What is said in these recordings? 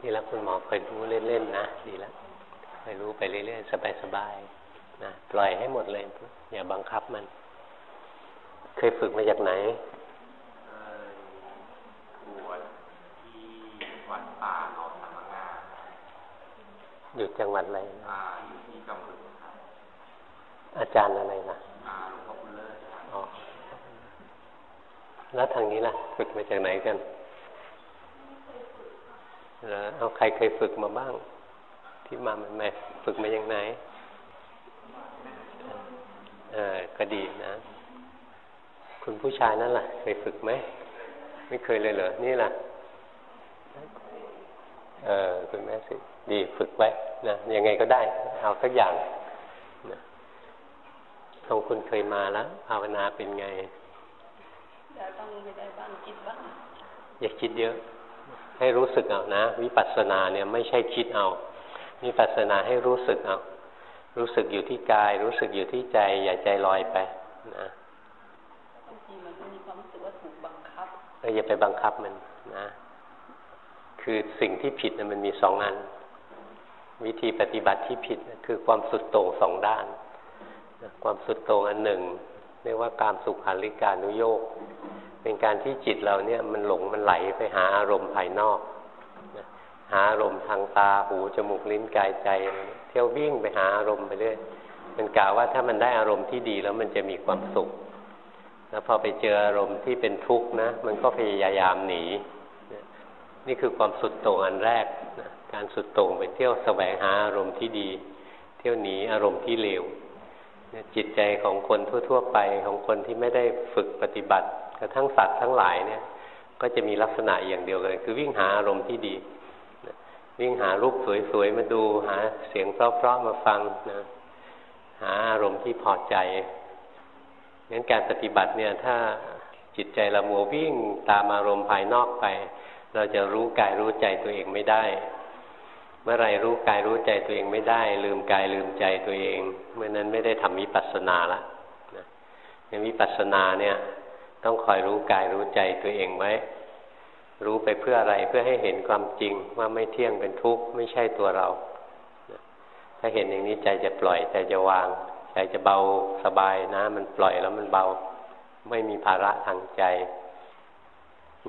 นี่แล้วคุณหมอคอยรู้เล่นๆนะดีแล้วคอยรู้ไปเรื่อยๆสบายๆนะปล่อยให้หมดเลยอย่าบังคับมัน เคยฝึกมาจากไหนวัดป่าเขาสามงาอยู่จังหวัดอะไรนะอยู่ที่กำมือครับอาจารย์อะไรนะหลวงพ่อคุณเลิศอ๋อแล้วทางนี้ล่ะ ฝึกมาจากไหนกัน เอาใครเคยฝึกมาบ้าง ที่มาใหม่ฝึกมาอย่างไหนเออก็ดีนะ คุณผู้ชายนั่นล่ะ เคยฝึกไหม ไม่เคยเลยเหรอ นี่ล่ะ เออคุณแม่สิ ดีฝึกไว้นะยังไงก็ได้ เอาสักอย่างนะของคุณเคยมาแล้วภาวนาเป็นไง อยากต้องไปได้บ้างคิดบ้าง อย่าคิดเยอะ ให้รู้สึกเอานะ วิปัสสนาเนี่ยไม่ใช่คิดเอา วิปัสสนาให้รู้สึกเอา รู้สึกอยู่ที่กาย รู้สึกอยู่ที่ใจ อย่าใจลอยไปนะบางทีมันมีความรู้สึกว่าถูกบังคับเอออย่าไปบังคับมันนะ คือสิ่งที่ผิดนะมันมีสองอัน วิธีปฏิบัติที่ผิดคือความสุดโต่งสองด้าน ความสุดโต่งอันหนึ่งเรียกว่าการสุขาริการนุโยก เป็นการที่จิตเราเนี่ยมันหลงมันไหลไปหาอารมณ์ภายนอก หาอารมณ์ทางตาหูจมูกลิ้นกายใจ เที่ยววิ่งไปหาอารมณ์ไปเรื่อยมันกล่าวว่าถ้ามันได้อารมณ์ที่ดีแล้วมันจะมีความสุข แล้วพอไปเจออารมณ์ที่เป็นทุกข์นะ มันก็พยายามหนี นี่คือความสุดโต่งอันแรกนะการสุดโต่งไปเที่ยวแสวงหาอารมณ์ที่ดี เที่ยวหนีอารมณ์ที่เลวจิตใจของคนทั่ว ๆ ไปของคนที่ไม่ได้ฝึกปฏิบัติ กระทั่งสัตว์ทั้งหลายเนี่ย ก็จะมีลักษณะอย่างเดียวกัน คือวิ่งหาอารมณ์ที่ดี วิ่งหารูปสวยๆมาดูหาเสียงเพราะๆมาฟังนะหาอารมณ์ที่พอใจงั้นการปฏิบัติเนี่ยถ้าจิตใจเรามัววิ่งตามอารมณ์ภายนอกไป เราจะรู้กายรู้ใจตัวเองไม่ได้ เมื่อไรรู้กายรู้ใจตัวเองไม่ได้ ลืมกายลืมใจตัวเอง เมื่อนั้นไม่ได้ทำวิปัสสนาละนะวิปัสสนาเนี่ย ต้องคอยรู้กายรู้ใจตัวเองไว้ รู้ไปเพื่ออะไรเพื่อให้เห็นความจริงว่าไม่เที่ยงเป็นทุกข์ไม่ใช่ตัวเรา ถ้าเห็นอย่างนี้ใจจะปล่อยใจจะวาง ใจจะเบาสบายนะ มันปล่อยแล้วมันเบา ไม่มีภาระทางใจ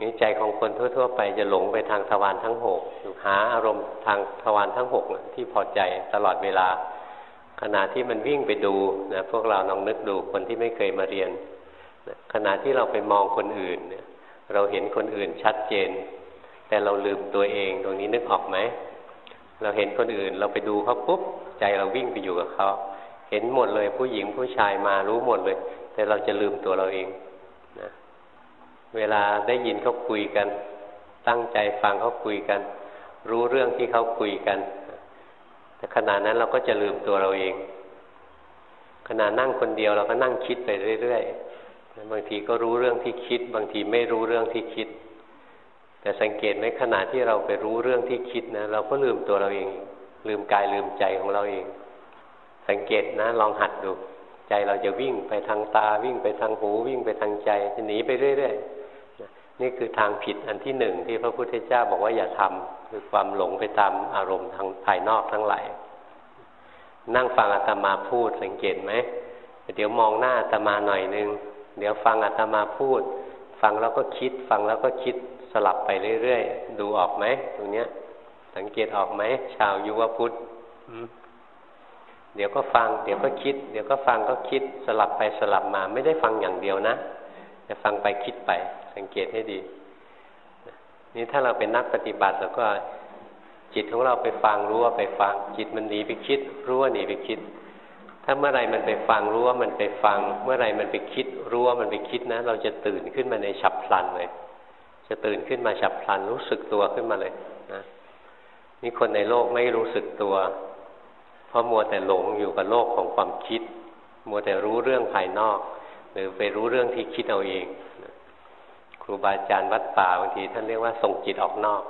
นี้ใจของคนทั่ว ๆ ไปจะหลงไปทางทวารทั้งหกหาอารมณ์ทางทวารทั้งหกที่พอใจตลอดเวลา ขณะที่มันวิ่งไปดูนะพวกเราลองนึกดูคนที่ไม่เคยมาเรียน ขณะที่เราไปมองคนอื่นเนี่ย เราเห็นคนอื่นชัดเจน แต่เราลืมตัวเองตรงนี้นึกออกไหมเราเห็นคนอื่น เราไปดูเขาปุ๊บใจเราวิ่งไปอยู่กับเขาเห็นหมดเลยผู้หญิงผู้ชายมารู้หมดเลย แต่เราจะลืมตัวเราเองนะเวลาได้ยินเขาคุยกัน ตั้งใจฟังเขาคุยกัน รู้เรื่องที่เขาคุยกันแต่ขณะนั้นเราก็จะลืมตัวเราเองขณะนั่งคนเดียวเราก็นั่งคิดไปเรื่อย บางทีก็รู้เรื่องที่คิด บางทีไม่รู้เรื่องที่คิด แต่สังเกตไหมขณะที่เราไปรู้เรื่องที่คิดนะเราก็ลืมตัวเราเอง ลืมกายลืมใจของเราเอง สังเกตนะ ลองหัดดู ใจเราจะวิ่งไปทางตาวิ่งไปทางหูวิ่งไปทางใจจะหนีไปเรื่อยๆนี่คือทางผิดอันที่หนึ่งที่พระพุทธเจ้าบอกว่าอย่าทำคือความหลงไปตามอารมณ์ทางภายนอกทั้งหลายนั่งฟังอาตมาพูดสังเกตไหมเดี๋ยวมองหน้าอาตมาหน่อยนึง เดี๋ยวฟังอาตมาพูด ฟังแล้วก็คิด ฟังแล้วก็คิดสลับไปเรื่อยๆ ดูออกไหมตรงเนี้ย สังเกตออกไหมชาวยุวพุทธเดี๋ยวก็ฟัง เดี๋ยวก็คิด เดี๋ยวก็ฟังก็คิดสลับไปสลับมา ไม่ได้ฟังอย่างเดียวนะแต่ฟังไปคิดไป สังเกตให้ดี นี่ถ้าเราเป็นนักปฏิบัติแล้วก็จิตของเราไปฟังรู้ว่าไปฟัง จิตมันหนีไปคิด รู้ว่าหนีไปคิด ถ้าเมื่อไรมันไปฟังรู้ว่ามันไปฟัง เมื่อไรมันไปคิดรู้ว่ามันไปคิดนะ เราจะตื่นขึ้นมาในฉับพลันเลย จะตื่นขึ้นมาฉับพลันรู้สึกตัวขึ้นมาเลยนะนี่คนในโลกไม่รู้สึกตัว เพราะมัวแต่หลงอยู่กับโลกของความคิด มัวแต่รู้เรื่องภายนอก หรือไปรู้เรื่องที่คิดเอาเองครูบาอาจารย์วัดป่าบางทีท่านเรียกว่าส่งจิตออกนอก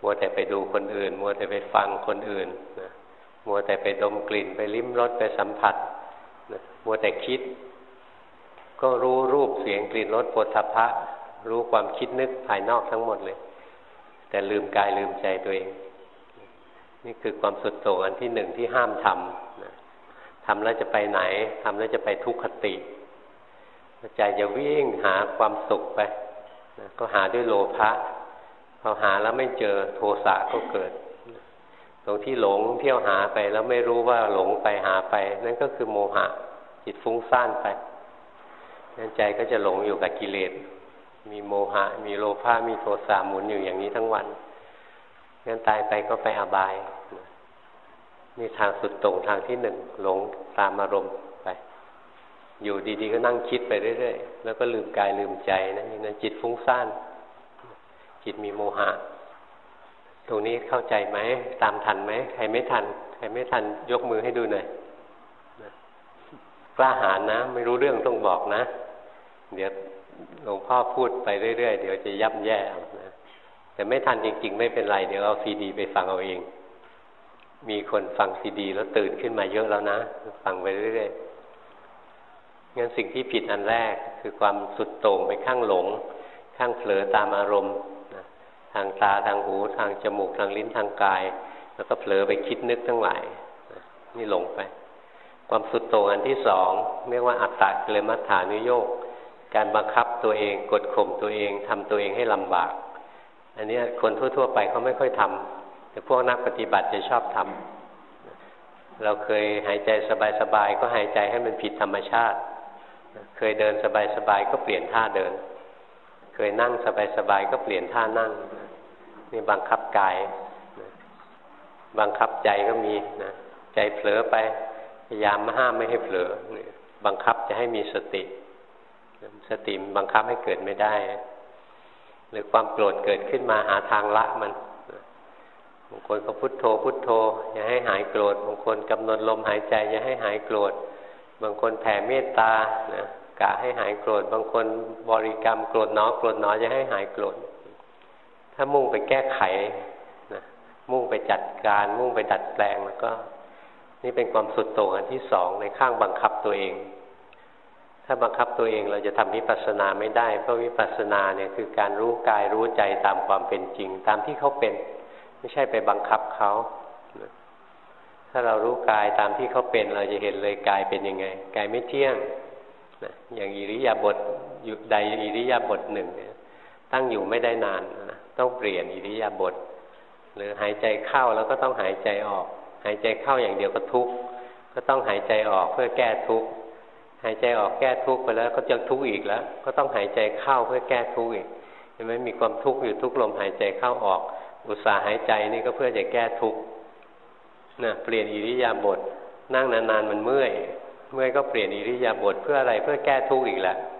มัวแต่ไปดูคนอื่น มัวแต่ไปฟังคนอื่นนะ มัวแต่ไปดมกลิ่นไปลิ้มรสไปสัมผัสมัวแต่คิด ก็รู้รูปเสียงกลิ่นรสปุถะพะ รู้ความคิดนึกภายนอกทั้งหมดเลย แต่ลืมกายลืมใจตัวเอง นี่คือความสุดโต่งอันที่หนึ่งที่ห้ามทำทำแล้วจะไปไหนทำแล้วจะไปทุกขติใจจะวิ่งหาความสุขไปก็หาด้วยโลภะพอหาแล้วไม่เจอโทสะก็เกิด ตรงที่หลงเที่ยวหาไปแล้วไม่รู้ว่าหลงไปหาไป นั่นก็คือโมหะ จิตฟุ้งซ่านไปนั่นใจก็จะหลงอยู่กับกิเลส มีโมหะ มีโลภะมีโทสะหมุนอยู่อย่างนี้ทั้งวันงั้นตายไปก็ไปอบายนี่ทางสุดตรงทางที่หนึ่งหลงตามอารมณ์ไป อยู่ดีๆก็นั่งคิดไปเรื่อยๆแล้วก็ลืมกายลืมใจนะนี่นั่นจิตฟุ้งซ่าน จิตมีโมหะ ตรงนี้เข้าใจไหม ตามทันไหม ใครไม่ทัน ใครไม่ทันยกมือให้ดูหน่อยกล้าหาญนะ ไม่รู้เรื่องต้องบอกนะ เดี๋ยวหลวงพ่อพูดไปเรื่อยๆ เดี๋ยวจะยับแย่นะแต่ไม่ทันจริง ๆ ไม่เป็นไร เดี๋ยวเอาซีดี ไปฟังเอาเอง มีคนฟังซีดี แล้วตื่นขึ้นมาเยอะแล้วนะ ฟังไปเรื่อยๆ งั้นสิ่งที่ผิดอันแรกคือความสุดโต่งไปข้างหลง ข้างเผลอตามอารมณ์ ทางตาทางหูทางจมูกทางลิ้นทางกาย แล้วก็เผลอไปคิดนึกทั้งหลายนี่หลงไป ความสุดโต่งอันที่สองเรียกว่าอัตตะเกลมัฏฐานุโยกการบังคับตัวเองกดข่มตัวเองทำตัวเองให้ลำบาก อันนี้คนทั่ว ๆ ไปเขาไม่ค่อยทำแต่พวกนักปฏิบัติจะชอบทำเราเคยหายใจสบายๆก็หายใจให้มันผิดธรรมชาติ เคยเดินสบายๆก็เปลี่ยนท่าเดิน เคยนั่งสบายๆก็เปลี่ยนท่านั่ง นี่บังคับกายบังคับใจก็มีนะใจเผลอไปพยายามห้ามไม่ให้เผลอบังคับจะให้มีสติ สติบังคับให้เกิดไม่ได้ หรือความโกรธเกิดขึ้นมาหาทางละมันบางคนก็พุโทโธ พุโทโธอย่าให้หายโกรธบางคนกำหนดลมหายใจอย่าให้หายโกรธบางคนแผ่เมตตานะกะให้หายโกรธบางคนบริกรรมโกรธน้อโกรธน้อจะให้หายโกรธ ถ้ามุ่งไปแก้ไขนะมุ่งไปจัดการ มุ่งไปดัดแปลงแล้วก็ นี่เป็นความสุดโต่งอันที่สองในข้างบังคับตัวเอง ถ้าบังคับตัวเองเราจะทำวิปัสสนาไม่ได้ เพราะวิปัสสนาเนี่ยคือการรู้กายรู้ใจตามความเป็นจริง ตามที่เขาเป็น ไม่ใช่ไปบังคับเขาถ้าเรารู้กายตามที่เขาเป็นเราจะเห็นเลยกายเป็นยังไงกายไม่เที่ยงนะอย่างอิริยาบถอยู่ใดอิริยาบถหนึ่งเนี่ยตั้งอยู่ไม่ได้นานนะ ต้องเปลี่ยนอิริยาบถหรือหายใจเข้าแล้วก็ต้องหายใจออก หายใจเข้าอย่างเดียวก็ทุกข์ก็ต้องหายใจออกเพื่อแก้ทุกข์หายใจออกแก้ทุกข์ไปแล้วก็จะทุกข์อีกแล้ว ก็ต้องหายใจเข้าเพื่อแก้ทุกข์อีกเห็นไหมมีความทุกข์อยู่ทุกลมหายใจเข้าออก อุตส่าห์หายใจนี่ก็เพื่อจะแก้ทุกข์นะเปลี่ยนอิริยาบถนั่งนานๆมันเมื่อย เมื่อยก็เปลี่ยนอิริยาบถเพื่ออะไรเพื่อแก้ทุกข์อีกแล้วนะ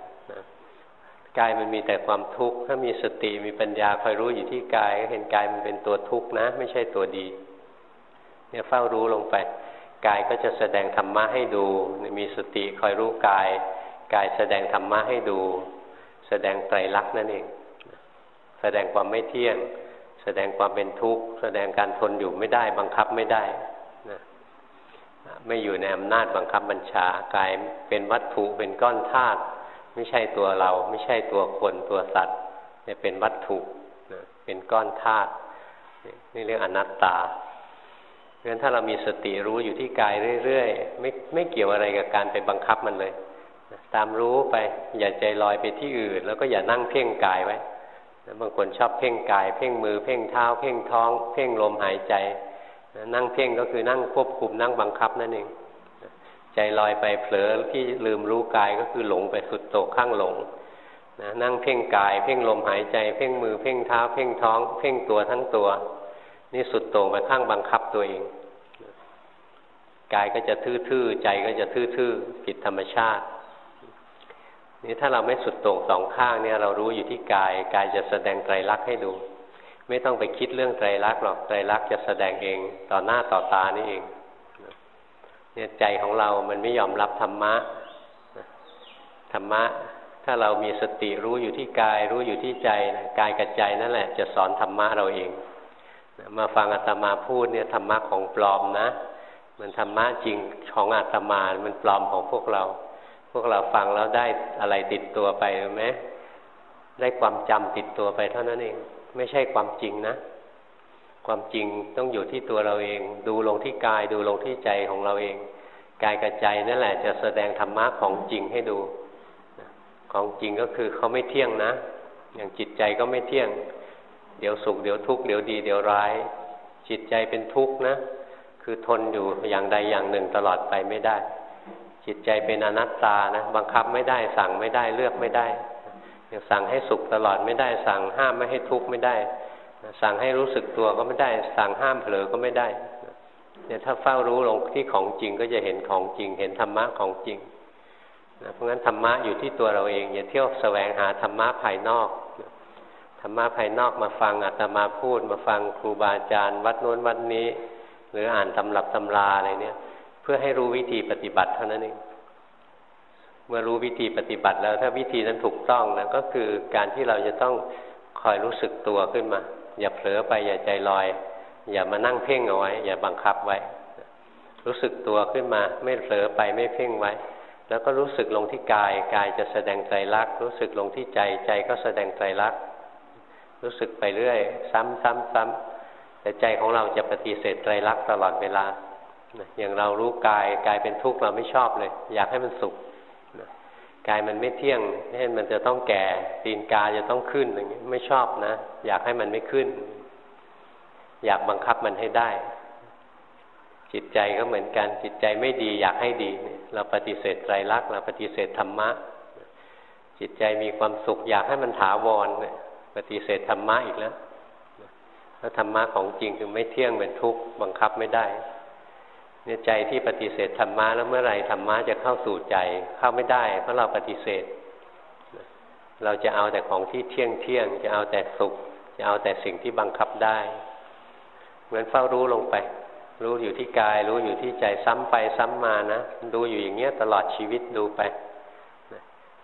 กายมันมีแต่ความทุกข์ถ้ามีสติมีปัญญาคอยรู้อยู่ที่กายก็เห็นกายมันเป็นตัวทุกข์นะ ไม่ใช่ตัวดี เนี่ยเฝ้ารู้ลงไปกายก็จะแสดงธรรมะให้ดู มีสติคอยรู้กาย กายแสดงธรรมะให้ดู แสดงไตรลักษณ์นั่นเอง แสดงความไม่เที่ยง แสดงความเป็นทุกข์ แสดงการทนอยู่ไม่ได้ บังคับไม่ได้นะไม่อยู่ในอำนาจบังคับบัญชากายเป็นวัตถุเป็นก้อนธาตุ ไม่ใช่ตัวเรา ไม่ใช่ตัวคนตัวสัตว์เนี่ยเป็นวัตถุเป็นก้อนธาตุนี่เรียกอนัตตาเพราะฉะนั้นถ้าเรามีสติรู้อยู่ที่กายเรื่อยๆไม่ไม่เกี่ยวอะไรกับการไปบังคับมันเลย ตามรู้ไปอย่าใจลอยไปที่อื่น แล้วก็อย่านั่งเพ่งกายไว้บางคนชอบเพ่งกาย เพ่งมือเพ่งเท้า เพ่งท้อง เพ่งลมหายใจ นั่งเพ่งก็คือนั่งควบคุมนั่งบังคับนั่นเอง ใจลอยไปเผลอที่ลืมรู้กายก็คือหลงไปสุดโต่งข้างหลงนะนั่งเพ่งกาย เพ่งลมหายใจ เพ่งมือเพ่งเท้า เพ่งท้อง เพ่งตัวทั้งตัว นี่สุดโต่งไปข้างบังคับตัวเองกายก็จะทื่อๆใจก็จะทื่อๆผิดธรรมชาติ นี่ถ้าเราไม่สุดโต่งสองข้างเนี่ยเรารู้อยู่ที่กาย กายจะแสดงไตรลักษณ์ให้ดู ไม่ต้องไปคิดเรื่องไตรลักษณ์หรอกไตรลักษณ์จะแสดงเองต่อหน้าต่อตานี่เอง เนี่ยใจของเรามันไม่ยอมรับธรรมะธรรมะ ถ้าเรามีสติรู้อยู่ที่กาย รู้อยู่ที่ใจนะกายกับใจนั่นแหละ จะสอนธรรมะเราเองมาฟังอาตมาพูดเนี่ยธรรมะของปลอมนะ มันธรรมะจริงของอาตมามันปลอมของพวกเรา พวกเราฟังแล้วได้อะไรติดตัวไปไหมได้ความจำติดตัวไปเท่านั้นเอง ไม่ใช่ความจริงนะ ความจริงต้องอยู่ที่ตัวเราเอง ดูลงที่กาย ดูลงที่ใจของเราเอง กายกับใจนั่นแหละจะแสดงธรรมะของจริงให้ดู ของจริงก็คือเขาไม่เที่ยงนะ อย่างจิตใจก็ไม่เที่ยง เดี๋ยวสุขเดี๋ยวทุกข์เดี๋ยวดีเดี๋ยวร้าย จิตใจเป็นทุกข์นะ คือทนอยู่อย่างใดอย่างหนึ่งตลอดไปไม่ได้ จิตใจเป็นอนัตตานะ บังคับไม่ได้สั่งไม่ได้เลือกไม่ได้สั่งให้สุขตลอดไม่ได้ สั่งห้ามไม่ให้ทุกข์ไม่ได้ สั่งให้รู้สึกตัวก็ไม่ได้ สั่งห้ามเผลอก็ไม่ได้เนี่ยถ้าเฝ้ารู้ลงที่ของจริงก็จะเห็นของจริง เห็นธรรมะของจริงนะเพราะงั้นธรรมะอยู่ที่ตัวเราเองอย่าเที่ยวแสวงหาธรรมะภายนอกธรรมะภายนอกมาฟังอาตมาพูด มาฟังครูบาอาจารย์ วัดโน้นวัดนี้ หรืออ่านตำรับตำราอะไรเนี่ย เพื่อให้รู้วิธีปฏิบัติเท่านั้นเองเมื่อรู้วิธีปฏิบัติแล้ว ถ้าวิธีนั้นถูกต้องนะก็คือการที่เราจะต้องคอยรู้สึกตัวขึ้นมา อย่าเผลอไปอย่าใจลอย อย่ามานั่งเพ่งเอาไว้ อย่าบังคับไว้ รู้สึกตัวขึ้นมา ไม่เผลอไปไม่เพ่งไว้ แล้วก็รู้สึกลงที่กายกายจะแสดงใจรัก รู้สึกลงที่ใจใจก็แสดงใจรัก รู้สึกไปเรื่อย ซ้ำซ้ำซ้ำแต่ใจของเราจะปฏิเสธใจรักตลอดเวลาอย่างเรารู้กายกายเป็นทุกข์เราไม่ชอบเลย อยากให้มันสุข กายมันไม่เที่ยงเช่นมันจะต้องแก่ตีนกาจะต้องขึ้นอย่างนี้ยไม่ชอบนะ อยากให้มันไม่ขึ้น อยากบังคับมันให้ได้ จิตใจก็เหมือนกัน จิตใจไม่ดี อยากให้ดี เราปฏิเสธไตรลักษณ์เราปฏิเสธธรรมะ จิตใจมีความสุข อยากให้มันถาวรปฏิเสธธรรมะอีกแล้วแล้วธรรมะของจริงคือไม่เที่ยงเป็นทุกข์บังคับไม่ได้ เนี่ยใจที่ปฏิเสธธรรมะแล้วเมื่อไหร่ธรรมะจะเข้าสู่ใจเข้าไม่ได้ เพราะเราปฏิเสธ เราจะเอาแต่ของที่เที่ยงเที่ยงจะเอาแต่สุข จะเอาแต่สิ่งที่บังคับได้ เหมือนเฝ้ารู้ลงไป รู้อยู่ที่กาย รู้อยู่ที่ใจซ้ำไปซ้ำมานะดูอยู่อย่างเงี้ยตลอดชีวิตดูไป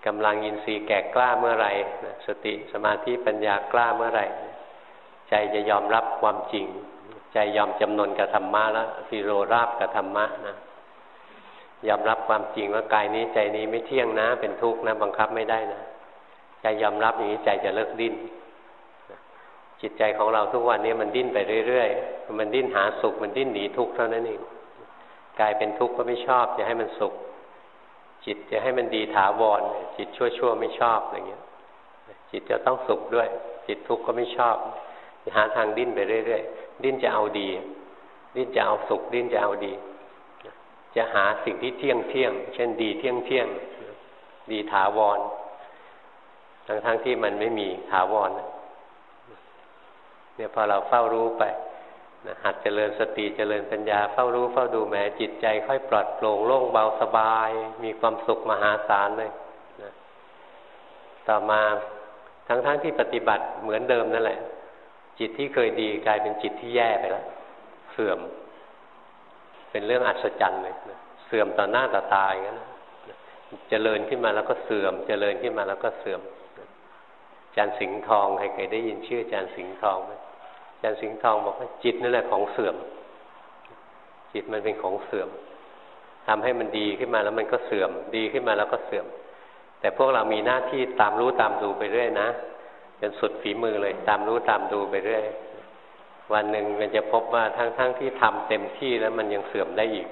กำลังยินทรีย์แก่กล้าเมื่อไหร่สติสมาธิปัญญากล้าเมื่อไหร่ ใจจะยอมรับความจริง ใจยอมจำนนกับธรรมะแล้วฟิโรราบกับธรรมะนะยอมรับความจริงว่ากายนี้ใจนี้ไม่เที่ยงนะ เป็นทุกข์นะ บังคับไม่ได้นะใจยอมรับอย่างนี้ใจจะเลิกดิ้นจิตใจของเราทุกวันนี้มันดิ้นไปเรื่อยๆ มันดิ้นหาสุข มันดิ้นหนีทุกข์เท่านั้นเองกายเป็นทุกข์ก็ไม่ชอบจะให้มันสุข จิตจะให้มันดีถาวรจิตชั่วๆไม่ชอบอะไรเงี้ย จิตจะต้องสุขด้วย จิตทุกข์ก็ไม่ชอบ หาทางดิ้นไปเรื่อยๆ ดิ้นจะเอาดี ดิ้นจะเอาสุข ดิ้นจะเอาดี จะหาสิ่งที่เที่ยงเที่ยง เช่นดีเที่ยงเที่ยง ดีถาวร ทั้งๆทที่มันไม่มีถาวร เนี่ยพอเราเฝ้ารู้ไปนะหัดเจริญสติเจริญปัญญาเฝ้ารู้เฝ้าดูแหมจิตใจ ค่อยปลอดโปร่งโล่งเบาสบาย มีความสุขมหาศาลเลยนะต่อมาทั้งๆทที่ปฏิบัติเหมือนเดิมนั่นแหละ จิตที่เคยดีกลายเป็นจิตที่แย่ไปแล้ว เสื่อม เป็นเรื่องอัศจรรย์เลยเสื่อมต่อหน้าต่อตาอย่างนั้นเจริญขึ้นมาแล้วก็เสื่อม เจริญขึ้นมาแล้วก็เสื่อมจารย์สิงห์ทองใครเคยได้ยินชื่อจารย์สิงห์ทองไหมจารย์สิงห์ทองบอกว่าจิตนั่นแหละของเสื่อม จิตมันเป็นของเสื่อมทำให้มันดีขึ้นมาแล้วมันก็เสื่อม ดีขึ้นมาแล้วก็เสื่อม แต่พวกเรามีหน้าที่ตามรู้ตามดูไปเรื่อยนะ จนสุดฝีมือเลย ตามรู้ตามดูไปเรื่อยวันหนึ่งมันจะพบว่าทั้งๆทที่ทำเต็มที่แล้วมันยังเสื่อมได้อีก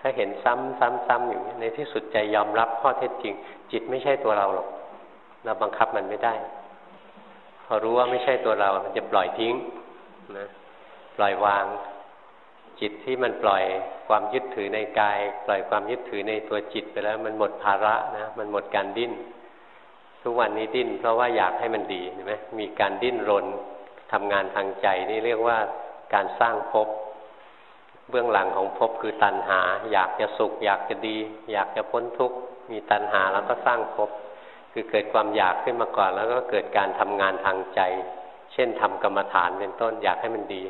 ถ้าเห็นซ้ำซ้ำซ้ำอย่างนี้ในที่สุดใจยอมรับข้อเท็จจริง จิตไม่ใช่ตัวเราหรอก เราบังคับมันไม่ได้ พอรู้ว่าไม่ใช่ตัวเรา มันจะปล่อยทิ้งนะปล่อยวาง จิตที่มันปล่อยความยึดถือในกาย ปล่อยความยึดถือในตัวจิตไปแล้ว มันหมดภาระนะ มันหมดการดิ้น ทุกวันนี้ดิ้น เพราะว่าอยากให้มันดีเห็นไหมมีการดิ้นรนทำงานทางใจนี่เรียกว่าการสร้างภพเบื้องหลังของภพคือตัณหา อยากจะสุข อยากจะดี อยากจะพ้นทุกข์มีตัณหาแล้วก็สร้างภพคือเกิดความอยากขึ้นมาก่อน แล้วก็เกิดการทำงานทางใจ เช่นทำกรรมฐานเป็นต้นอยากให้มันดี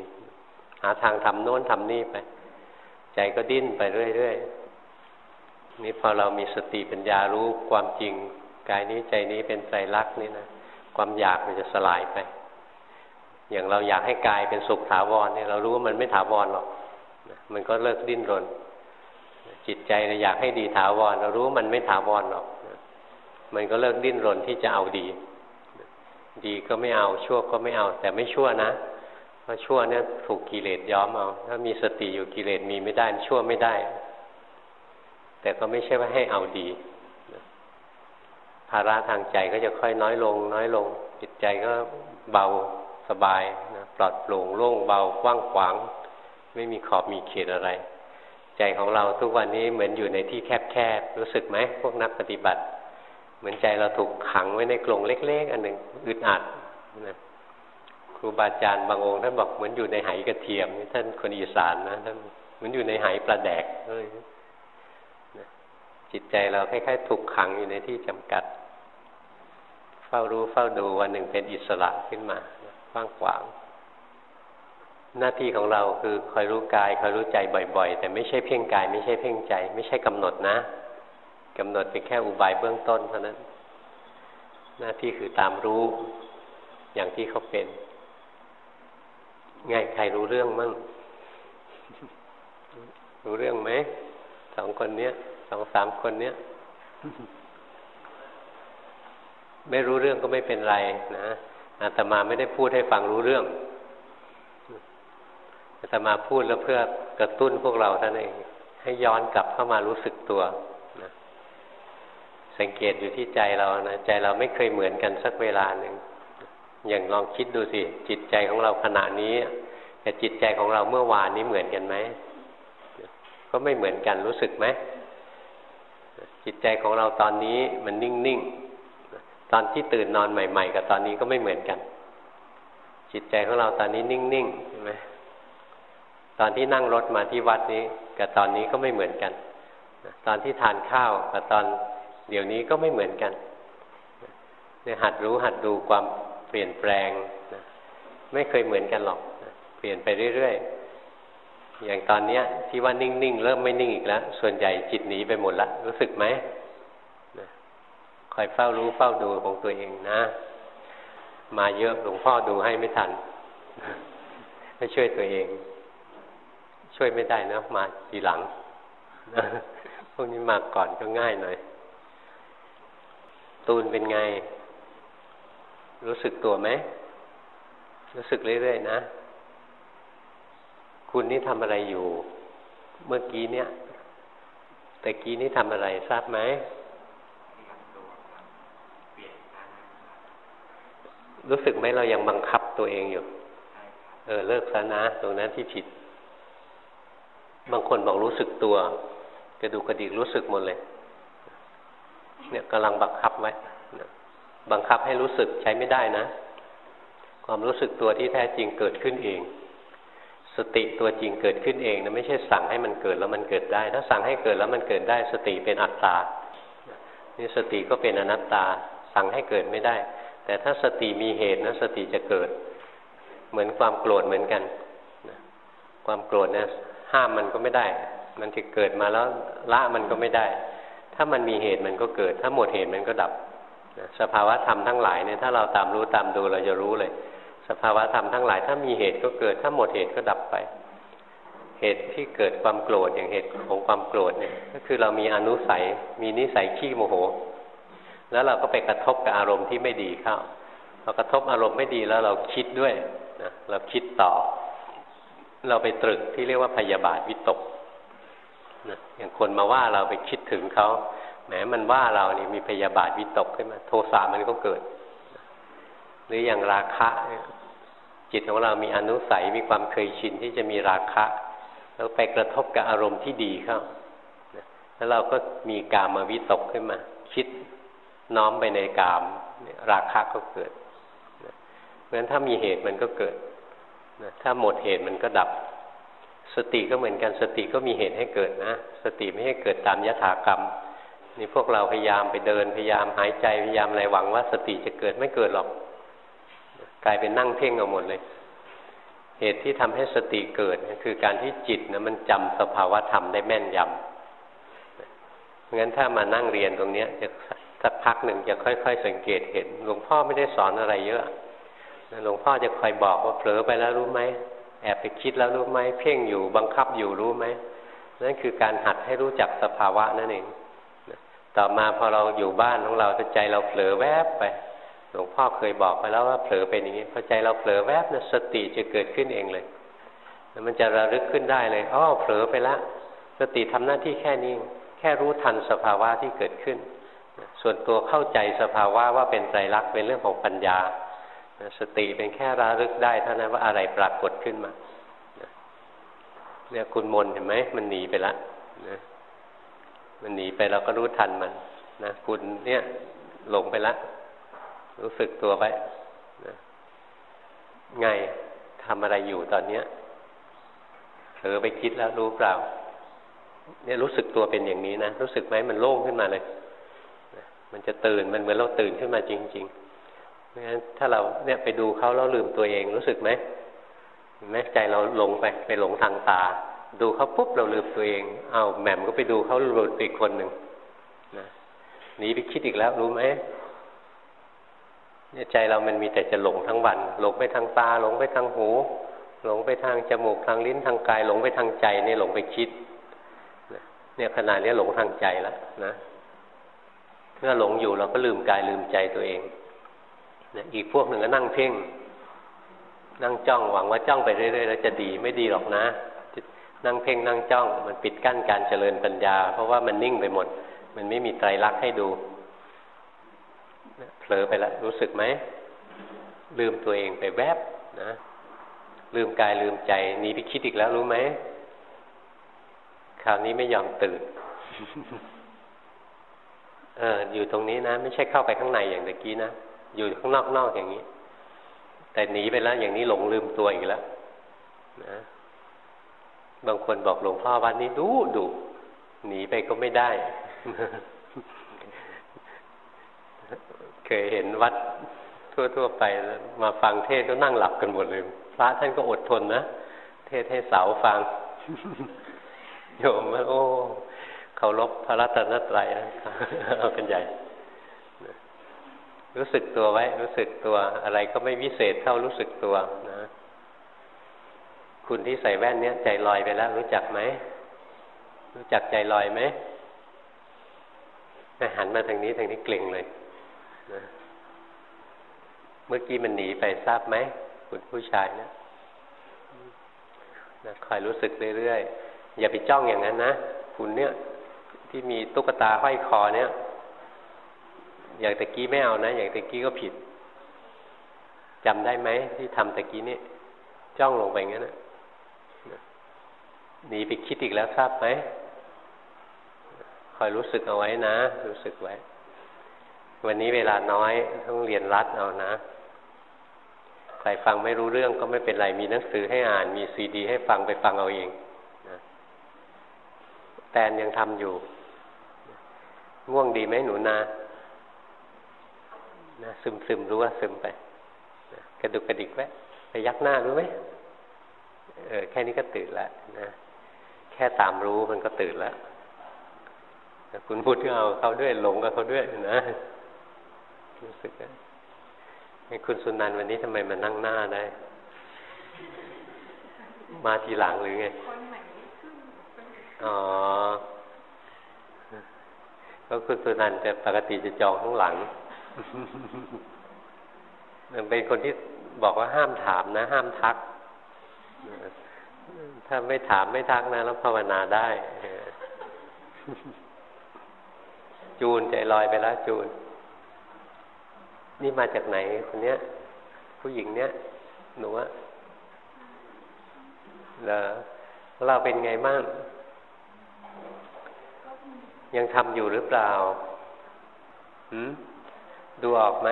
หาทางทำโน้นทำนี่ไป ใจก็ดิ้นไปเรื่อยๆนี่พอเรามีสติปัญญารู้ความจริง กายนี้ใจนี้เป็นไตรลักษณ์นี่นะความอยากมันจะสลายไป อย่างเราอยากให้กายเป็นสุขถาวรเนี่ยเรารู้ว่ามันไม่ถาวรหรอกมันก็เลิกดิ้นรน จิตใจเราอยากให้ดีถาวร เรารู้ว่ามันไม่ถาวรหรอกมันก็เลิกดิ้นรนที่จะเอาดี ดีก็ไม่เอาชั่วก็ไม่เอา แต่ไม่ชั่วนะเพราะชั่วเนี่ยถูกกิเลสย้อมเอา ถ้ามีสติอยู่กิเลสมีไม่ได้ชั่วไม่ได้ แต่ก็ไม่ใช่ว่าให้เอาดี ภาระทางใจก็จะค่อยน้อยลง น้อยลง จิตใจก็เบาสบายนะปลอดโปร่งโล่งเบากว้างขวาง ไม่มีขอบมีเขตอะไร ใจของเราทุกวันนี้เหมือนอยู่ในที่แคบๆรู้สึกไหมพวกนักปฏิบัติ เหมือนใจเราถูกขังไว้ในกรงเล็ก ๆ อันหนึ่งอึดอัดนะครูบาอาจารย์บางองค์ท่านบอกเหมือนอยู่ในไหกระเทียมท่านคนอีสานนะท่านเหมือนอยู่ในไหปลาแดกเลย จิตใจเราคล้ายๆถูกขังอยู่ในที่จำกัด เฝ้ารู้เฝ้าดูวันหนึ่งเป็นอิสระขึ้นมากว้างขวางหน้าที่ของเราคือคอยรู้กายคอยรู้ใจบ่อย ๆ แต่ไม่ใช่เพ่งกาย ไม่ใช่เพ่งใจ ไม่ใช่กำหนดนะกำหนดเป็นแค่อุบายเบื้องต้นเท่านั้น หน้าที่คือตามรู้อย่างที่เขาเป็นไงใครรู้เรื่องมั่งรู้เรื่องไหมสองคนเนี้ย สองสามคนเนี้ยไม่รู้เรื่องก็ไม่เป็นไรนะอาตมาไม่ได้พูดให้ฟังรู้เรื่องอาตมาพูดแล้วเพื่อกระตุ้นพวกเราท่านเอง ให้ย้อนกลับเข้ามารู้สึกตัวนะสังเกตอยู่ที่ใจเรานะใจเราไม่เคยเหมือนกันสักเวลาหนึ่งอย่างลองคิดดูสิ จิตใจของเราขณะนี้กับจิตใจของเราเมื่อวานนี้เหมือนกันไหมก็ไม่เหมือนกันรู้สึกไหม จิตใจของเราตอนนี้มันนิ่งๆ ตอนที่ตื่นนอนใหม่ ๆ กับตอนนี้ก็ไม่เหมือนกัน จิตใจของเราตอนนี้นิ่งๆใช่ไหมตอนที่นั่งรถมาที่วัดนี้ กับตอนนี้ก็ไม่เหมือนกัน ตอนที่ทานข้าวกับตอนเดี๋ยวนี้ก็ไม่เหมือนกันเนี่ยหัดรู้หัดดูความเปลี่ยนแปลง ไม่เคยเหมือนกันหรอก เปลี่ยนไปเรื่อยๆ อย่างตอนเนี้ยที่ว่านิ่งๆเริ่มไม่นิ่งอีกแล้ว ส่วนใหญ่จิตหนีไปหมดละรู้สึกไหมคอยเฝ้ารู้เฝ้าดูของตัวเองนะ มาเยอะหลวงพ่อดูให้ไม่ทัน ไม่ช่วยตัวเอง ช่วยไม่ได้นะมาทีหลังพวกนี้มาก่อนก็ง่ายหน่อย ตูนเป็นไง รู้สึกตัวไหม รู้สึกเรื่อยๆนะ คุณนี่ทำอะไรอยู่ เมื่อกี้เนี่ยแต่กี้นี่ทำอะไรทราบไหมรู้สึกไหมเรายังบังคับตัวเองอยู่ เออเลิกซะนะตรงนั้นที่ผิด บางคนบอกรู้สึกตัว กระดูกกระดิกรู้สึกหมดเลย เนี่ยกำลังบังคับไว้บังคับให้รู้สึกใช้ไม่ได้นะ ความรู้สึกตัวที่แท้จริงเกิดขึ้นเอง สติตัวจริงเกิดขึ้นเองนะไม่ใช่สั่งให้มันเกิดแล้วมันเกิดได้ ถ้าสั่งให้เกิดแล้วมันเกิดได้ สติเป็นอัตตานี่สติก็เป็นอนัตตา สั่งให้เกิดไม่ได้ แต่ถ้าสติมีเหตุนะสติจะเกิด เหมือนความโกรธเหมือนกัน ความโกรธเนี่ยห้ามมันก็ไม่ได้ มันจะเกิดมาแล้วละมันก็ไม่ได้ ถ้ามันมีเหตุมันก็เกิด ถ้าหมดเหตุมันก็ดับ สภาวะธรรมทั้งหลายเนี่ยถ้าเราตามรู้ตามดูเราจะรู้เลย สภาวะธรรมทั้งหลายถ้ามีเหตุก็เกิด ถ้าหมดเหตุก็ดับไป เหตุที่เกิดความโกรธอย่างเหตุของความโกรธเนี่ย ก็คือเรามีอนุสัย มีนิสัยขี้โมโห แล้วเราก็ไปกระทบกับอารมณ์ที่ไม่ดีเข้าพอกระทบอารมณ์ไม่ดีแล้วเราคิดด้วยนะเราคิดต่อ เราไปตรึกที่เรียกว่าพยาบาทวิตกนะอย่างคนมาว่าเราไปคิดถึงเขาแหมมันว่าเราเนี่ยมีพยาบาทวิตกขึ้นมา โทสะมันก็เกิด หรืออย่างราคะ จิตของเรามีอนุสัยมีความเคยชินที่จะมีราคะ แล้วไปกระทบกับอารมณ์ที่ดีเข้าแล้วเราก็มีกามวิตกขึ้นมา คิดน้อมไปในกาม ราคะก็เกิดเพราะฉะนั้นถ้ามีเหตุมันก็เกิดถ้าหมดเหตุมันก็ดับ สติก็เหมือนกันสติก็มีเหตุให้เกิดนะ สติไม่ให้เกิดตามยถากรรมนี่พวกเราพยายามไปเดินพยายามหายใจพยายามอะไรหวังว่าสติจะเกิดไม่เกิดหรอก กลายเป็นนั่งเพ่งเอาหมดเลย เหตุที่ทำให้สติเกิดคือการที่จิตนะมันจำสภาวะธรรมได้แม่นยำเพรางั้นถ้ามานั่งเรียนตรงนี้จะสักพักหนึ่งจะค่อย ๆ สังเกตเห็น หลวงพ่อไม่ได้สอนอะไรเยอะหลวงพ่อจะคอยบอกว่าเผลอไปแล้วรู้ไหมแอบไปคิดแล้วรู้ไหมเพ่งอยู่บังคับอยู่รู้ไหมนั่นคือการหัดให้รู้จักสภาวะนั่นเองต่อมาพอเราอยู่บ้านของเราใจเราเผลอแวบไป ลลวงพ่อเคยบอกไปแล้วว่าเผลอเป็นอย่างนี้พอใจเราเผลอแวบนะสติจะเกิดขึ้นเองเลยแล้วมันจะระลึกขึ้นได้เลยอ๋อเผลอไปแล้วสติทำหน้าที่แค่นี้ แค่รู้ทันสภาวะที่เกิดขึ้น ส่วนตัวเข้าใจสภาวะว่าเป็นไตรลักษณ์เป็นเรื่องของปัญญา สติเป็นแค่ระลึกได้เท่านั้นว่าอะไรปรากฏขึ้นมาเนี่ยคุณมนเห็นไหมมันหนีไปละนะมันหนีไปเราก็รู้ทันมันนะคุณเนี่ยหลงไปละ รู้สึกตัวไปนะไงทำอะไรอยู่ตอนเนี้ยเผลอไปคิดแล้วรู้เปล่า เนี่ยรู้สึกตัวเป็นอย่างนี้นะรู้สึกไหมมันโล่งขึ้นมาเลยมันจะตื่นมันเหมือนเราตื่นขึ้นมาจริงๆเพราะฉะนั้นถ้าเราเนี่ยไปดูเขาแล้วลืมตัวเองรู้สึกไหมเห็นไหมใจเราหลงไปไปหลงทางตา ดูเขาปุ๊บเราลืมตัวเอง เอาแหม่มก็ไปดูเขาหลุดอีกคนหนึ่งนะหนีไปคิดอีกแล้วรู้ไหม ใจเรามันมีแต่จะหลงทั้งวัน หลงไปทางตาหลงไปทางหู หลงไปทางจมูกทางลิ้นทางกาย หลงไปทางใจเนี่ยหลงไปคิดเนี่ยขนาดนี้หลงทางใจแล้วนะเมื่อหลงอยู่เราก็ลืมกายลืมใจตัวเองนะอีกพวกหนึ่งก็นั่งเพ่ง นั่งจ้องหวังว่าจ้องไปเรื่อยๆแล้วจะดีไม่ดีหรอกนะ นั่งเพ่งนั่งจ้อง มันปิดกั้นการเจริญปัญญา เพราะว่ามันนิ่งไปหมด มันไม่มีไตรลักษณ์ให้ดู ผลอไปแล้วรู้สึกไหม ลืมตัวเองไปแวบนะ ลืมกายลืมใจหนีไปคิดอีกแล้วรู้ไหมคราวนี้ไม่ยอมตื่นเอออยู่ตรงนี้นะ ไม่ใช่เข้าไปข้างในอย่างตะกี้นะอยู่ข้างนอกนอกอย่างนี้ แต่หนีไปแล้วอย่างนี้หลงลืมตัวอีกแล้วนะบางคนบอกหลวงพ่อวันนี้ดูดูหนีไปก็ไม่ได้ เคยเห็นวัดทั่ว ๆ ไปมาฟังเทศก็นั่งหลับกันหมดเลย พระท่านก็อดทนนะ เทศให้สาวฟัง โยมว่าโอ้เคารพพระรัตนตรัยเอากันใหญ่ รู้สึกตัวไว้ รู้สึกตัวอะไรก็ไม่วิเศษเท่ารู้สึกตัวนะ คุณที่ใส่แว่นเนี้ยใจลอยไปแล้ว รู้จักไหม รู้จักใจลอยไหมหันมาทางนี้ทางนี้เกร็งเลย นะเมื่อกี้มันหนีไปทราบไหมคุณผู้ชายเนะนะคอยรู้สึกเรื่อยๆ อย่าไปจ้องอย่างนั้นนะ คุณเนี่ย ที่มีตุ๊กตาห้อยคอเนี่ย อย่างตะกี้ไม่เอานะ อย่างตะกี้ก็ผิดจำได้ไหมที่ทำตะกี้นี่จ้องลงไปงั้นนะหนีไปคิดอีกแล้วทราบไหมคอยรู้สึกเอาไว้นะ รู้สึกไว้ วันนี้เวลาน้อยต้องเรียนรัดเอานะใครฟังไม่รู้เรื่องก็ไม่เป็นไร มีหนังสือให้อ่าน มีซีดี ให้ฟังไปฟังเอาเองนะแตนยังทำอยู่ ง่วงดีไหมหนูนานะซึมซึมรู้ว่าซึมไปนะกระดุกกระดิกไว้ไปยักหน้ารู้ไหมเออแค่นี้ก็ตื่นแล้วนะแค่ตามรู้มันก็ตื่นแล้วคุณพุทธก็เอาเขาด้วยหลงกับเขาด้วยนะ รู้สึกนะคุณสุนันวันนี้ทำไมมานั่งหน้าได้ มาทีหลังหรือไงอ๋อก็คุณสุนันจะปกติจะจองข้างหลังเป็นคนที่บอกว่าห้ามถามนะ ห้ามทัก ถ้าไม่ถามไม่ทักนะแล้วภาวนาได้ จูนใจลอยไปแล้วจูน นี่มาจากไหนคนเนี้ย ผู้หญิงเนี้ยหนูอะเหรอเราเป็นไงบ้างยังทำอยู่หรือเปล่าหืมดูออกไหม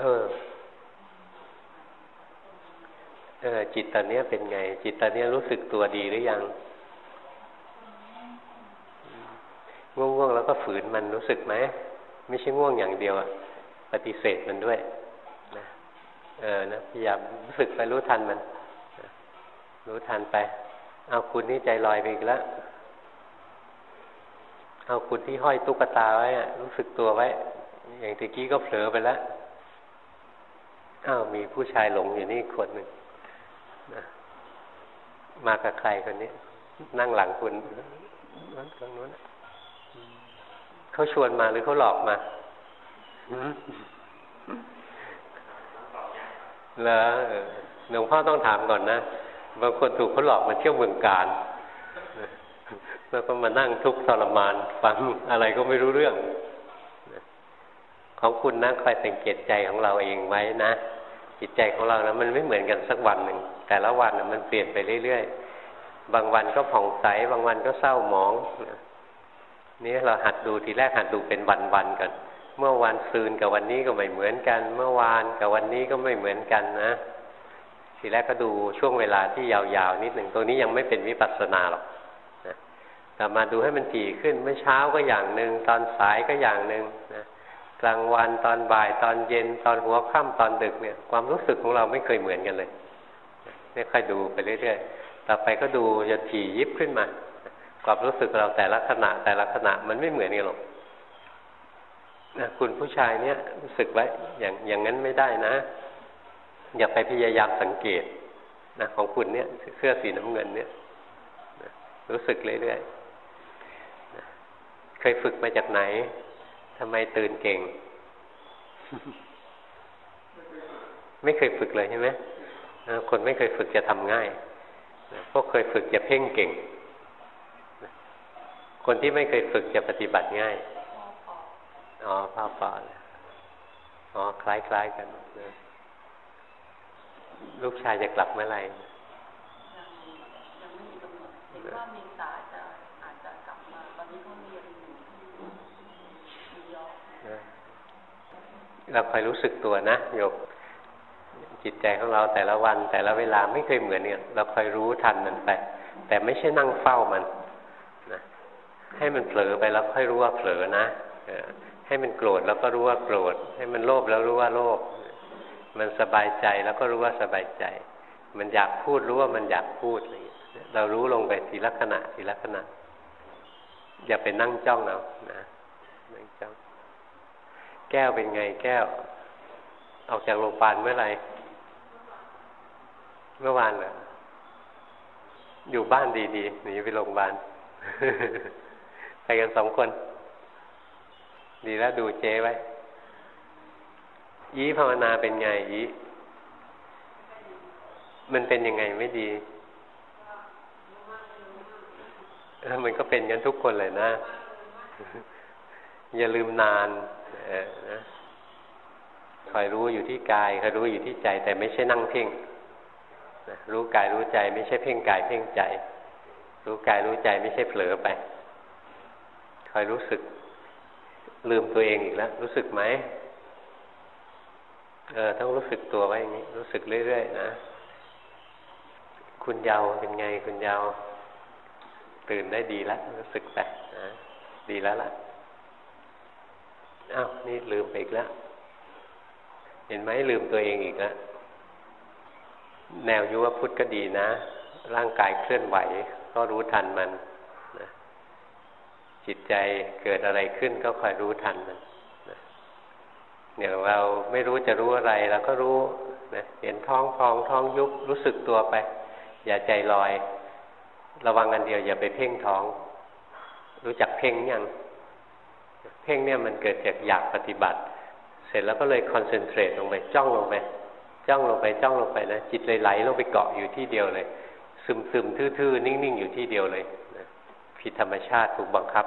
เออ เออ จิตตอนนี้เป็นไง จิตตอนนี้รู้สึกตัวดีหรือยังง่วงๆแล้วก็ฝืนมันรู้สึกไหม ไม่ใช่ง่วงอย่างเดียวอะปฏิเสธมันด้วยนะเออนะพยายามรู้สึกไปรู้ทันมัน รู้ทันไป เอาคุณนี่ใจลอยไปอีกแล้วเอาคุณที่ห้อยตุ๊กตาไว้อะรู้สึกตัวไว้ อย่างตะกี้ก็เผลอไปแล้วอ้าวมีผู้ชายหลงอยู่นี่คนหนึ่งนะมากับใครคนนี้ นั่งหลังคุณนั่งตรงนู้น เขาชวนมาหรือเขาหลอกมาแล้วหลวงพ่อต้องถามก่อนนะ บางคนถูกเขาหลอกมาเที่ยวเมืองการแล้วก็มานั่งทุกข์ทรมานฟังอะไรก็ไม่รู้เรื่อง ของคุณนะคอยสังเกตใจของเราเองไว้นะจิตใจของเรานะมันไม่เหมือนกันสักวันหนึ่งแต่ละวันนะมันเปลี่ยนไปเรื่อยๆ บางวันก็ผ่องใส บางวันก็เศร้าหมองนี่ นี่เราหัดดูทีแรกหัดดูเป็นวันๆกันเมื่อวานซืนกับวันนี้ก็ไม่เหมือนกัน เมื่อวานกับวันนี้ก็ไม่เหมือนกันนะทีแรกก็ดูช่วงเวลาที่ยาวๆนิดหนึ่งตรงนี้ยังไม่เป็นวิปัสสนาหรอกนะแต่มาดูให้มันถี่ขึ้นเมื่อเช้าก็อย่างหนึ่งตอนสายก็อย่างหนึ่งนะกลางวันตอนบ่ายตอนเย็นตอนหัวค่ำตอนดึกเนี่ย ความรู้สึกของเราไม่เคยเหมือนกันเลยนี่ค่อยดูไปเรื่อยๆต่อไปก็ดูจะถี่ยิบขึ้นมา ความรู้สึกเราแต่ละขณะแต่ละขณะมันไม่เหมือนกันหรอกนะคุณผู้ชายเนี่ยรู้สึกไว้อย่างอย่างนั้นไม่ได้นะ อย่าไปพยายามสังเกตนะของคุณเนี่ยเสื้อสีน้ำเงินเนี่ยนะรู้สึกเรื่อยๆนะเคยฝึกมาจากไหนทำไมตื่นเก่ง ไม่เคยฝึกเลยใช่ไหมคนไม่เคยฝึกจะทำง่ายพวกเคยฝึกจะเพ่งเก่ง คนที่ไม่เคยฝึกจะปฏิบัติง่าย อ๋อพ่อปออ๋อ คล้ายๆกันลูกชายจะกลับเมื่อไหร่ยังยังไม่มีกำหนดเห็นว่ามีสาจะอาจจะกลับมาตอนนี้เขาเรียนอยู่ที่นิวยอร์กเราคอยรู้สึกตัวนะโยกจิตใจของเราแต่ละวันแต่ละเวลาไม่เคยเหมือนเนี่ยเราคอยรู้ทันมันไป แต่ไม่ใช่นั่งเฝ้ามัน ให้มันเผลอไปแล้วค่อยรู้ว่าเผลอนะให้มันโกรธแล้วก็รู้ว่าโกรธ ให้มันโลภแล้วรู้ว่าโลภมันสบายใจแล้วก็รู้ว่าสบายใจ มันอยากพูดรู้ว่ามันอยากพูดอะไรเรารู้ลงไปทีละขณะทีละขณะ อย่าไปนั่งจ้องเอานะนั่งจ้องแก้วเป็นไงแก้ว ออกจากโรงพยาบาลเมื่อไหร่เมื่อวานเหรออยู่บ้านดีๆหนีไปโรงพยาบาล ไปกันสองคน ดีแล้วดูเจ๊ไว้ยีภาวนาเป็นไงยีมันเป็นยังไงไม่ดี มันก็เป็นกันทุกคนเลยนะ อย่าลืมนานนะคอยรู้อยู่ที่กายคอยรู้อยู่ที่ใจ แต่ไม่ใช่นั่งเพ่งรู้กายรู้ใจ ไม่ใช่เพ่งกายเพ่งใจ รู้กายรู้ใจไม่ใช่เผลอไป คอยรู้สึกลืมตัวเองอีกแล้ว รู้สึกไหมเออต้องรู้สึกตัวไว้อย่างนี้ รู้สึกเรื่อยๆนะ คุณเยาเป็นไงคุณเยาตื่นได้ดีแล้วรู้สึกไปนะดีแล้วล่ะอ้าวนี่ลืมไปอีกแล้ว เห็นไหมลืมตัวเองอีกแล้วแนวยุวพุทธก็ดีนะ ร่างกายเคลื่อนไหว ก็รู้ทันมัน จิตใจเกิดอะไรขึ้นก็คอยรู้ทันมันอย่างเราไม่รู้จะรู้อะไรเราก็รู้นะเห็นท้องพองท้องยุบรู้สึกตัวไป อย่าใจลอย ระวังอันเดียวอย่าไปเพ่งท้อง รู้จักเพ่งยังเพ่งเนี่ยมันเกิดจากอยากปฏิบัติ เสร็จแล้วก็เลยคอนเซนเทรตลงไปจ้องลงไปจ้องลงไปจ้องลงไปนะจิตเลยไหลลงไปเกาะอยู่ที่เดียวเลย ซึมซึมทื่อๆนิ่งๆอยู่ที่เดียวเลย ผิดธรรมชาติถูกบังคับ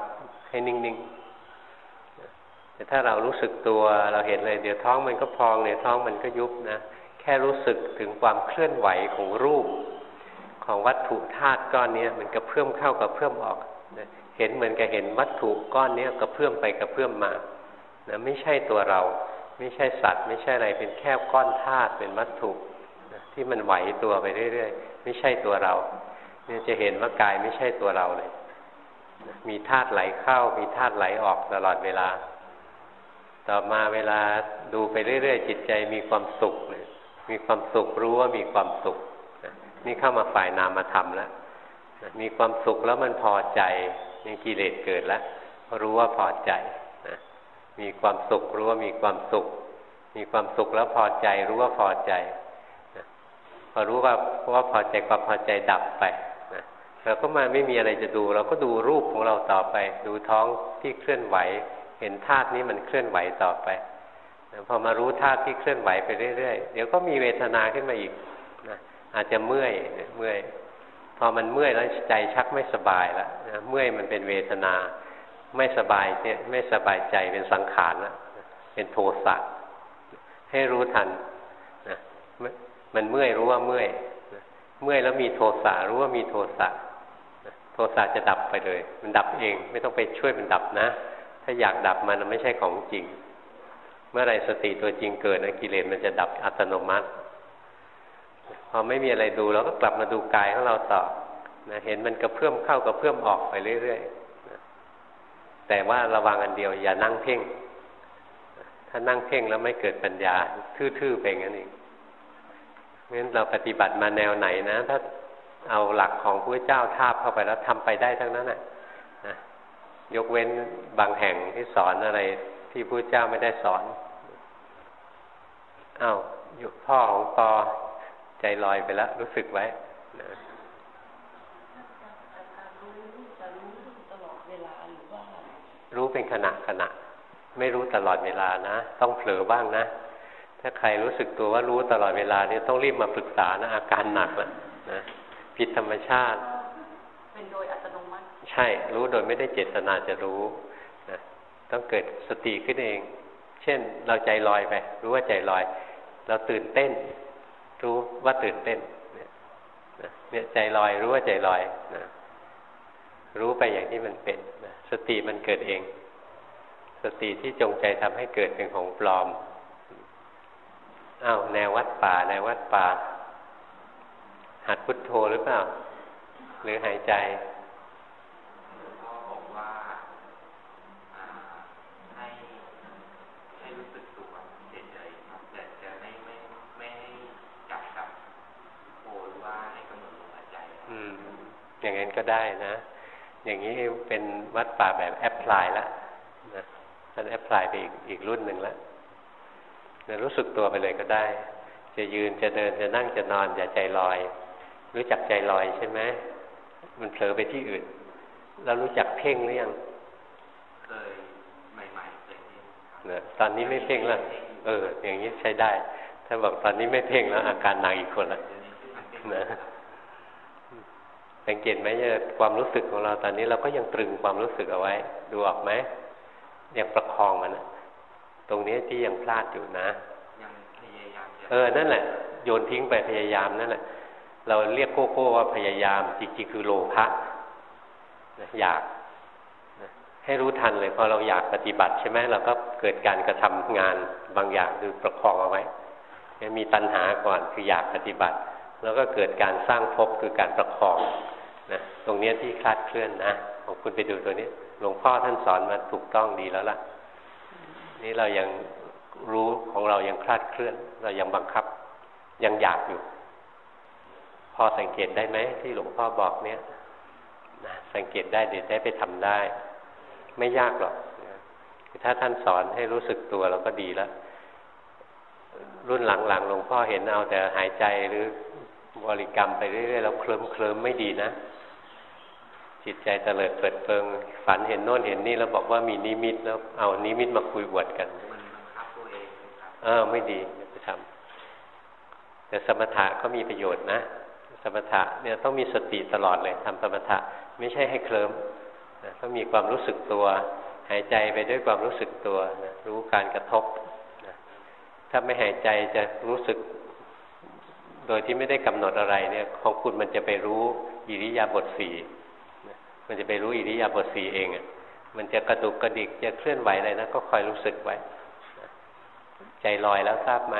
ให้นิ่งๆ แต่ถ้าเรารู้สึกตัวเราเห็นเลย เดี๋ยวท้องมันก็พองเดี๋ยวท้องมันก็ยุบนะ แค่รู้สึกถึงความเคลื่อนไหวของรูป ของวัตถุธาตุก้อนนี้มันกระเพื่อมเข้ากระเพื่อมออกนะเห็นเหมือนกับเห็นวัตถุก้อนนี้กระเพื่อมไปกระเพื่อมมานะไม่ใช่ตัวเรา ไม่ใช่สัตว์ ไม่ใช่อะไรเป็นแค่ก้อนธาตุเป็นวัตถุนะที่มันไหวตัวไปเรื่อยๆ ไม่ใช่ตัวเรา เนี่ยจะเห็นว่ากายไม่ใช่ตัวเราเลย มีธาตุไหลเข้า มีธาตุไหลออกตลอดเวลา ต่อมาเวลาดูไปเรื่อยๆ จิตใจมีความสุขมีความสุขรู้ว่ามีความสุข นี่เข้ามาฝ่ายนามธรรมแล้วมีความสุขแล้วมันพอใจนี่กิเลสเกิดแล้วรู้ว่าพอใจนะมีความสุขรู้ว่ามีความสุข มีความสุขแล้วพอใจ รู้ว่าพอใจนะพอรู้ว่าพราะว่าพอใจความพอใจดับไป เราก็มาไม่มีอะไรจะดู เราก็ดูรูปของเราต่อไป ดูท้องที่เคลื่อนไหว เห็นธาตุนี้มันเคลื่อนไหวต่อไปพอมารู้ธาตุที่เคลื่อนไหวไปเรื่อยๆ เดี๋ยวก็มีเวทนาขึ้นมาอีกนะอาจจะเมื่อยเมื่อย พอมันเมื่อยแล้วใจชักไม่สบายแล้วนะเมื่อยมันเป็นเวทนา ไม่สบายเนี่ยไม่สบายใจเป็นสังขารแล้วเป็นโทสะให้รู้ทันนะมันเมื่อยรู้ว่าเมื่อย เมื่อยแล้วมีโทสะรู้ว่ามีโทสะ โทสะจะดับไปเลย มันดับเอง ไม่ต้องไปช่วยมันดับนะ ถ้าอยากดับมันไม่ใช่ของจริง เมื่อไรสติตัวจริงเกิดนะกิเลสมันจะดับอัตโนมัติ พอไม่มีอะไรดูเราก็กลับมาดูกายของเราต่อนะเห็นมันกระเพื่อมเข้ากระเพื่อมออกไปเรื่อยๆนะแต่ว่าระวังอันเดียว อย่านั่งเพ่ง ถ้านั่งเพ่งแล้วไม่เกิดปัญญา ทื่อๆไปงั้นเองงั้นเราปฏิบัติมาแนวไหนนะ ถ้า เอาหลักของพระเจ้าทาบเข้าไปแล้วทำไปได้ทั้งนั้นนะยกเว้นบางแห่งที่สอนอะไรที่พระเจ้าไม่ได้สอนอา้าวอยู่พ่อของปอใจลอยไปแล้ว รู้สึกไว้นะรู้เป็นขณะขณะ ไม่รู้ตลอดเวลานะ ต้องเผลอบ้างนะ ถ้าใครรู้สึกตัวว่ารู้ตลอดเวลาเนี่ยต้องรีบมาปรึกษานะ อาการหนักแล้วนะ ผิดธรรมชาติ เป็นโดยอัตโนมัติ ใช่ รู้โดยไม่ได้เจตนาจะรู้นะต้องเกิดสติขึ้นเอง เช่น เราใจลอยไป รู้ว่าใจลอย เราตื่นเต้น รู้ว่าตื่นเต้นเนี่ยใจลอย รู้ว่าใจลอยนะรู้ไปอย่างที่มันเป็นนะสติมันเกิดเอง สติที่จงใจทำให้เกิดเป็นของปลอมอ้าวแนววัดป่าแนววัดป่า หัดพุทโธหรือเปล่า หรือหายใจพ่อบอกว่าให้ให้รู้สึกตัวเฉยๆครับแต่จะไม่ไม่ไม่จับกับโหรือว่าให้กำหนดลมหายใจอืมอย่างนั้นก็ได้นะ อย่างนี้เป็นวัดป่าแบบแอปพลายแล้วนะมันแอปพลายไปอีกอีกรุ่นหนึ่งแล้วรู้สึกตัวไปเลยก็ได้ จะยืนจะเดินจะนั่งจะนอนอย่าใจลอย รู้จักใจลอยใช่ไหมมันเผลอไปที่อื่น แล้วรู้จักเพ่งหรือยังเคยใหม่ๆเคยเพ่งนะตอนนี้ไม่เพ่งแล้วเออ อย่างนี้ใช้ได้ ถ้าบอกตอนนี้ไม่เพ่งแล้ว อาการหนักอีกคนละนะสังเกตไหมเนี่ยความรู้สึกของเราตอนนี้เราก็ยังตรึงความรู้สึกเอาไว้ ดูออกไหมยังประคองมันนะตรงนี้ที่ยังพลาดอยู่นะยังพยายามเออนั่นแหละ โยนทิ้งไปพยายามนั่นแหละ เราเรียกโก้โก้ว่าพยายามจริงๆคือโลภะอยากให้รู้ทันเลยพอเราอยากปฏิบัติใช่ไหมเราก็เกิดการกระทำงานบางอย่างคือประคองเอาไว้มีตัณหาก่อนคืออยากปฏิบัติ แล้วก็เกิดการสร้างภพคือการประคองนะตรงนี้ที่คลาดเคลื่อนนะของคุณไปดูตัวนี้ หลวงพ่อท่านสอนมาถูกต้องดีแล้วล่ะ นี่เรายังรู้ของเรายังคลาดเคลื่อน เรายังบังคับ ยังอยากอยู่ พอสังเกตได้ไหมที่หลวงพ่อบอกเนี้ยนะสังเกตได้เดี๋ยวได้ไปทำได้ ไม่ยากหรอกถ้าท่านสอนให้รู้สึกตัวเราก็ดีแล้วรุ่นหลังๆหลวงพ่อเห็นเอาแต่หายใจหรือบริกรรมไปเรื่อยๆแล้วเคลิ้มเคลิ้มไม่ดีนะ จิตใจเตลิดเปิดเปิง ฝันเห็นโน่นเห็นนี่แล้วบอกว่ามีนิมิตแล้วเอานิมิตมาคุยบวดกันเออไม่ดีจะทำแต่สมถะก็มีประโยชน์นะ สมถะเนี่ยต้องมีสติตลอดเลยทำสมถะไม่ใช่ให้เคลิ้มนะต้องมีความรู้สึกตัว หายใจไปด้วยความรู้สึกตัวนะรู้การกระทบนะถ้าไม่หายใจจะรู้สึก โดยที่ไม่ได้กำหนดอะไรเนี่ย ของคุณมันจะไปรู้อิริยาบถสี่มันจะไปรู้อิริยาบถสี่เองอะมันจะกระดุกกระดิกจะเคลื่อนไหวอะไรนะก็คอยรู้สึกไว้ ใจลอยแล้วทราบไหม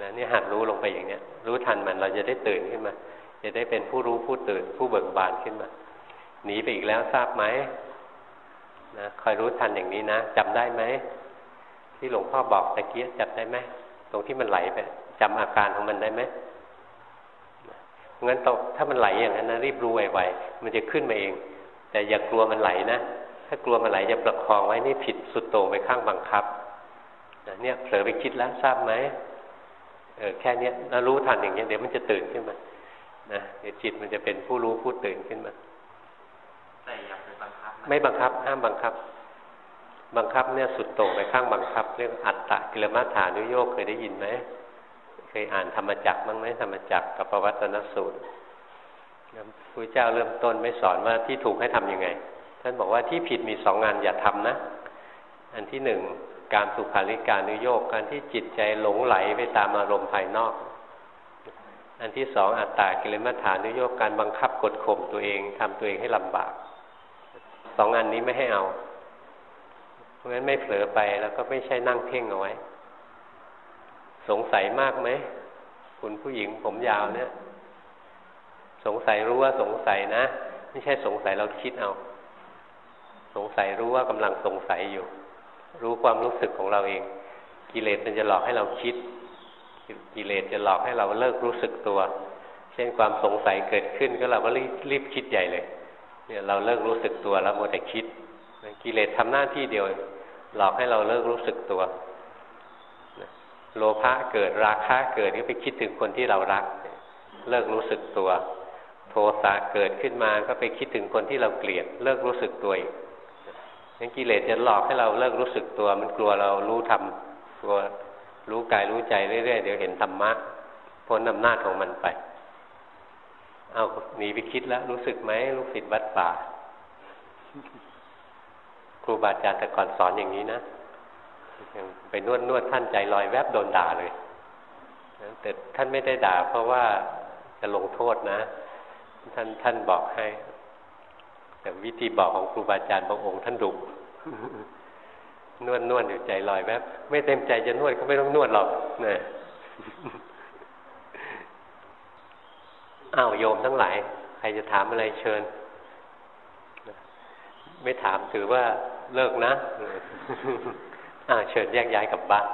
นะนี่หัดรู้ลงไปอย่างเนี้ยรู้ทันมันเราจะได้ตื่นขึ้นมา จะได้เป็นผู้รู้ผู้ตื่น ผู้เบิกบานขึ้นมาหนีไปอีกแล้วทราบไหมนะคอยรู้ทันอย่างนี้นะจำได้ไหมที่หลวงพ่อบอกตะเกียจับได้ไหมตรงที่มันไหลไปจำอาการของมันได้ไหมงั้นตถ้ามันไหลอย่างนั้นนะรีบรู้ไวๆมันจะขึ้นมาเอง แต่อย่ากลัวมันไหลนะถ้ากลัวมันไหลจะประคองไว้นี่ผิดสุดโต่งไปข้างบังคับเนี่ยเผลอไปคิดแล้วทราบไหม เออแค่เนี้ยเรารู้ทันอย่างเงี้ยเดี๋ยวมันจะตื่นขึ้นมานะเดี๋ยวจิตมันจะเป็นผู้รู้ผู้ตื่นขึ้นมาแต่อย่าไปบังคับ ไม่บังคับห้ามบังคับ บังคับเนี่ยสุดโต่งไปข้างบังคับ เรื่องอัตตะกิลมัฏฐานุโยกเคยได้ยินไหมเคยอ่านธรรมจักรบ้างไหมธรรมจักรกับปวัตนสูตรพระเจ้าเริ่มต้นไม่สอนว่าที่ถูกให้ทํำยังไง ท่านบอกว่าที่ผิดมีสองงานอย่าทำนะ อันที่หนึ่ง การสุขาริการนุโยกการที่จิตใจหลงไหลไปตามอารมณ์ภายนอก อันที่สองอัตตากิเลมัฐานุโยกการบังคับกดข่มตัวเองทำตัวเองให้ลำบากสองอันนี้ไม่ให้เอา เพราะฉะนั้นไม่เผลอไปแล้วก็ไม่ใช่นั่งเพ่งเอาไว้ สงสัยมากไหมคุณผู้หญิงผมยาวเนี่ย สงสัยรู้ว่าสงสัยนะ ไม่ใช่สงสัยเราคิดเอา สงสัยรู้ว่ากำลังสงสัยอยู่ รู้ความรู้สึกของเราเอง กิเลสมันจะหลอกให้เราคิด กิเลสจะหลอกให้เราเลิกรู้สึกตัว เช่นความสงสัยเกิดขึ้นก็เราก็รีบรีบคิดใหญ่เลย เนี่ยเราเลิกรู้สึกตัวแล้วมัวแต่คิด กิเลสทำหน้าที่เดียว หลอกให้เราเลิกรู้สึกตัว โลภะเกิดราคะเกิดก็ไปคิดถึงคนที่เรารัก เลิกรู้สึกตัว โทสะเกิดขึ้นมาก็ไปคิดถึงคนที่เราเกลียด เลิกรู้สึกตัวอีก งั้นกิเลสจะหลอกให้เราเลิกรู้สึกตัว มันกลัวเรารู้ทำกลัวรู้กายรู้ใจเรื่อยๆเดี๋ยวเห็นธรรมะพ้นอำนาจของมันไป เอาหนีไปคิดแล้ว รู้สึกไหมลูกศิษย์วัดป่า ครูบาอาจารย์แต่ก่อนสอนอย่างนี้นะไปนวดนวดท่านใจลอยแวบโดนด่าเลยแต่ท่านไม่ได้ด่า เพราะว่าจะลงโทษนะ ท่านท่านบอกให้ แต่วิธีบอกของครูบาอาจารย์บางองค์ท่านดุนวดนวดอยู่ใจลอยแวบไม่เต็มใจจะนวดก็ไม่ต้องนวดหรอกนะอ้าวโยมทั้งหลาย ใครจะถามอะไรเชิญ ไม่ถามถือว่าเลิกนะ อ่าเชิญแยกย้ายกลับบ้าน